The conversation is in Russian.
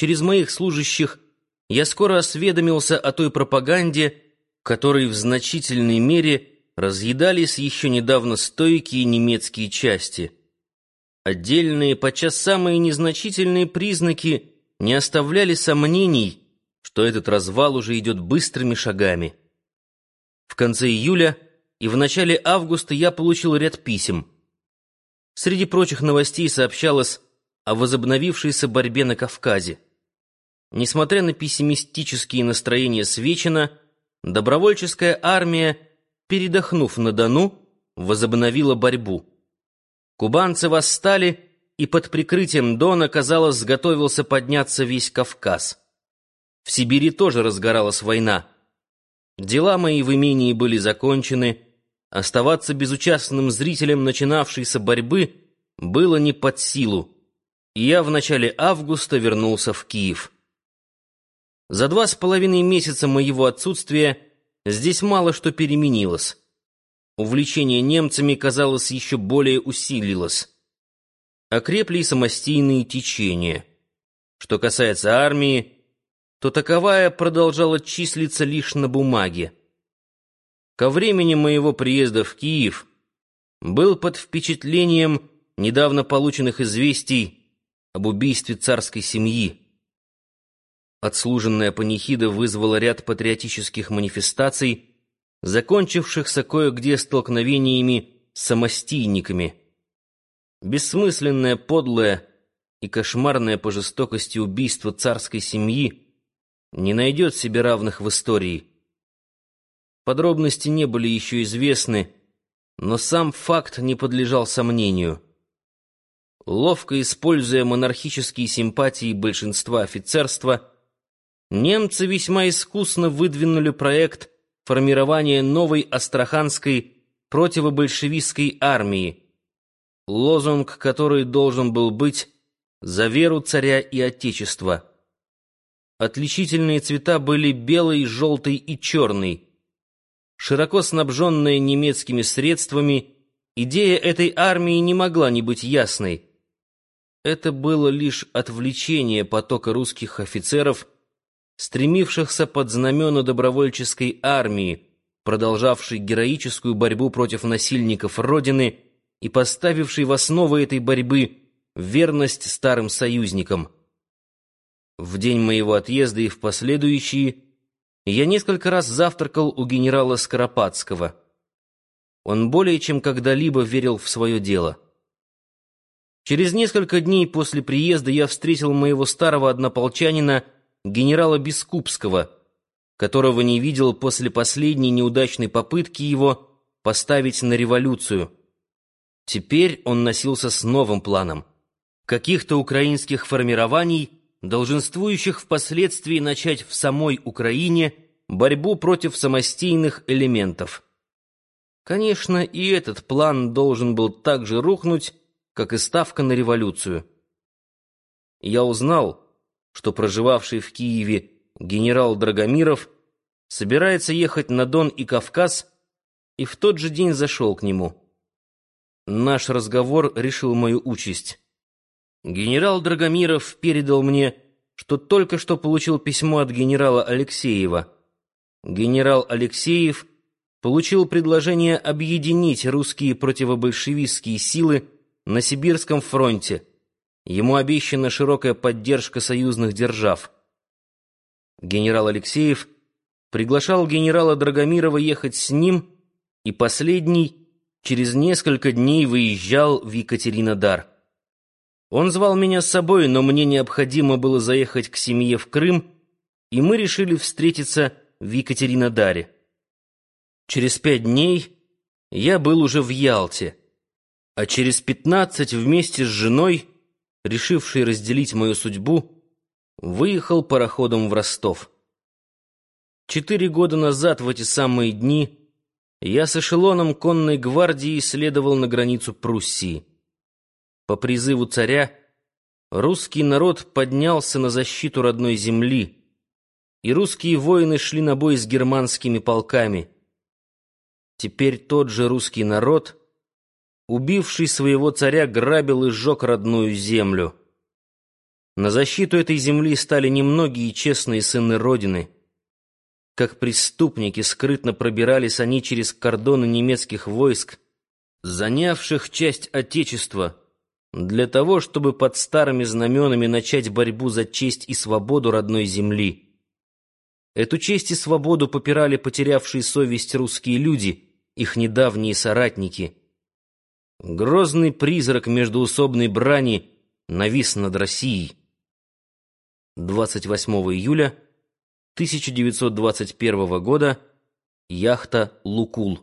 через моих служащих, я скоро осведомился о той пропаганде, которой в значительной мере разъедались еще недавно стойкие немецкие части. Отдельные, подчас самые незначительные признаки не оставляли сомнений, что этот развал уже идет быстрыми шагами. В конце июля и в начале августа я получил ряд писем. Среди прочих новостей сообщалось о возобновившейся борьбе на Кавказе. Несмотря на пессимистические настроения Свечина, добровольческая армия, передохнув на Дону, возобновила борьбу. Кубанцы восстали, и под прикрытием Дона, казалось, готовился подняться весь Кавказ. В Сибири тоже разгоралась война. Дела мои в имении были закончены, оставаться безучастным зрителем начинавшейся борьбы было не под силу, и я в начале августа вернулся в Киев. За два с половиной месяца моего отсутствия здесь мало что переменилось. Увлечение немцами, казалось, еще более усилилось. Окрепли и самостийные течения. Что касается армии, то таковая продолжала числиться лишь на бумаге. Ко времени моего приезда в Киев был под впечатлением недавно полученных известий об убийстве царской семьи. Отслуженная панихида вызвала ряд патриотических манифестаций, закончившихся кое-где столкновениями с самостийниками. Бессмысленное, подлое и кошмарное по жестокости убийство царской семьи не найдет себе равных в истории. Подробности не были еще известны, но сам факт не подлежал сомнению. Ловко используя монархические симпатии большинства офицерства, немцы весьма искусно выдвинули проект формирования новой астраханской противобольшевистской армии, лозунг которой должен был быть «За веру царя и отечества». Отличительные цвета были белый, желтый и черный. Широко снабженная немецкими средствами, идея этой армии не могла не быть ясной. Это было лишь отвлечение потока русских офицеров – стремившихся под знамена добровольческой армии, продолжавшей героическую борьбу против насильников Родины и поставившей в основу этой борьбы верность старым союзникам. В день моего отъезда и в последующие я несколько раз завтракал у генерала Скоропадского. Он более чем когда-либо верил в свое дело. Через несколько дней после приезда я встретил моего старого однополчанина генерала Бескупского, которого не видел после последней неудачной попытки его поставить на революцию. Теперь он носился с новым планом. Каких-то украинских формирований, долженствующих впоследствии начать в самой Украине борьбу против самостийных элементов. Конечно, и этот план должен был так же рухнуть, как и ставка на революцию. Я узнал, что проживавший в Киеве генерал Драгомиров собирается ехать на Дон и Кавказ, и в тот же день зашел к нему. Наш разговор решил мою участь. Генерал Драгомиров передал мне, что только что получил письмо от генерала Алексеева. Генерал Алексеев получил предложение объединить русские противобольшевистские силы на Сибирском фронте — Ему обещана широкая поддержка союзных держав. Генерал Алексеев приглашал генерала Драгомирова ехать с ним, и последний через несколько дней выезжал в Екатеринодар. Он звал меня с собой, но мне необходимо было заехать к семье в Крым, и мы решили встретиться в Екатеринодаре. Через пять дней я был уже в Ялте, а через пятнадцать вместе с женой решивший разделить мою судьбу, выехал пароходом в Ростов. Четыре года назад, в эти самые дни, я с эшелоном конной гвардии следовал на границу Пруссии. По призыву царя русский народ поднялся на защиту родной земли, и русские воины шли на бой с германскими полками. Теперь тот же русский народ — убивший своего царя, грабил и сжег родную землю. На защиту этой земли стали немногие честные сыны Родины. Как преступники скрытно пробирались они через кордоны немецких войск, занявших часть Отечества, для того, чтобы под старыми знаменами начать борьбу за честь и свободу родной земли. Эту честь и свободу попирали потерявшие совесть русские люди, их недавние соратники. Грозный призрак междуусобной брани навис над Россией. 28 июля 1921 года. Яхта «Лукул».